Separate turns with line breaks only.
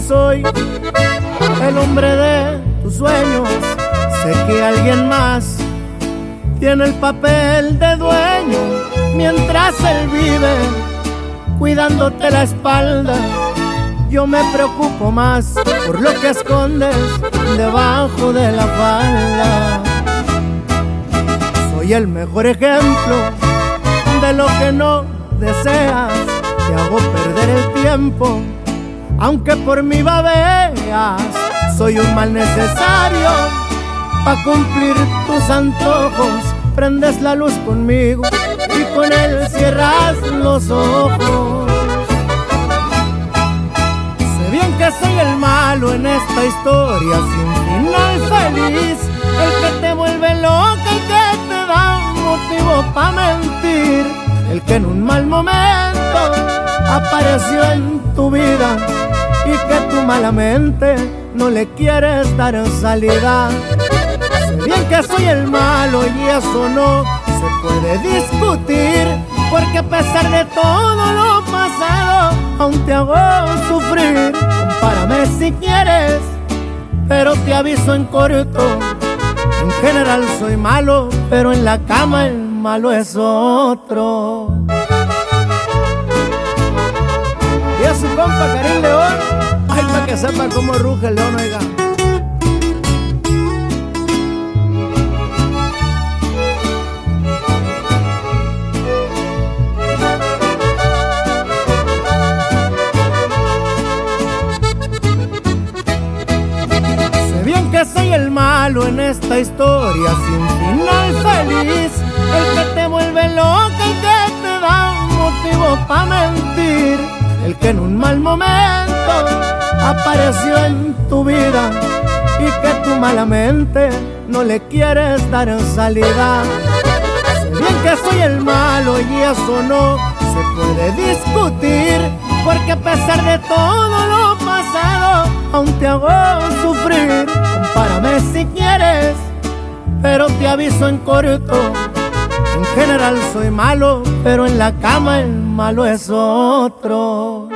soy el hombre de tus sueños. Sé que alguien más tiene el papel de dueño mientras él vive cuidándote la espalda. Yo me preocupo más por lo que escondes debajo de la falda. Soy el mejor ejemplo de lo que no deseas. Te hago perder el tiempo, aunque por mí babeas. Soy un mal necesario para cumplir tus antojos. Prendes la luz conmigo y con él cierras los ojos. Sé bien que soy el malo en esta historia sin final feliz. El que te vuelve loca y que te da motivo para mentir. El que en un mal momento apareció en tu vida y que tú malamente no le quieres dar salida. Sé bien que soy el malo y eso no se puede discutir, porque a pesar de todo lo pasado, aún te hago sufrir. Compárame si quieres, pero te aviso en corto. En general soy malo, pero en la cama el malo es otro. Sepa cómo ruge el león, oiga. Sé bien que soy el malo en esta historia sin final feliz. El que te vuelve loca y que te da motivo para mentir. El que en un mal momento apareció en tu vida y que tú malamente no le quieres dar salida. Bien que soy el malo y eso no se puede discutir, porque a pesar de todo lo pasado, aún te hago sufrir. Compárame si quieres, pero te aviso en corto. En general soy malo, pero en la cama el malo es otro.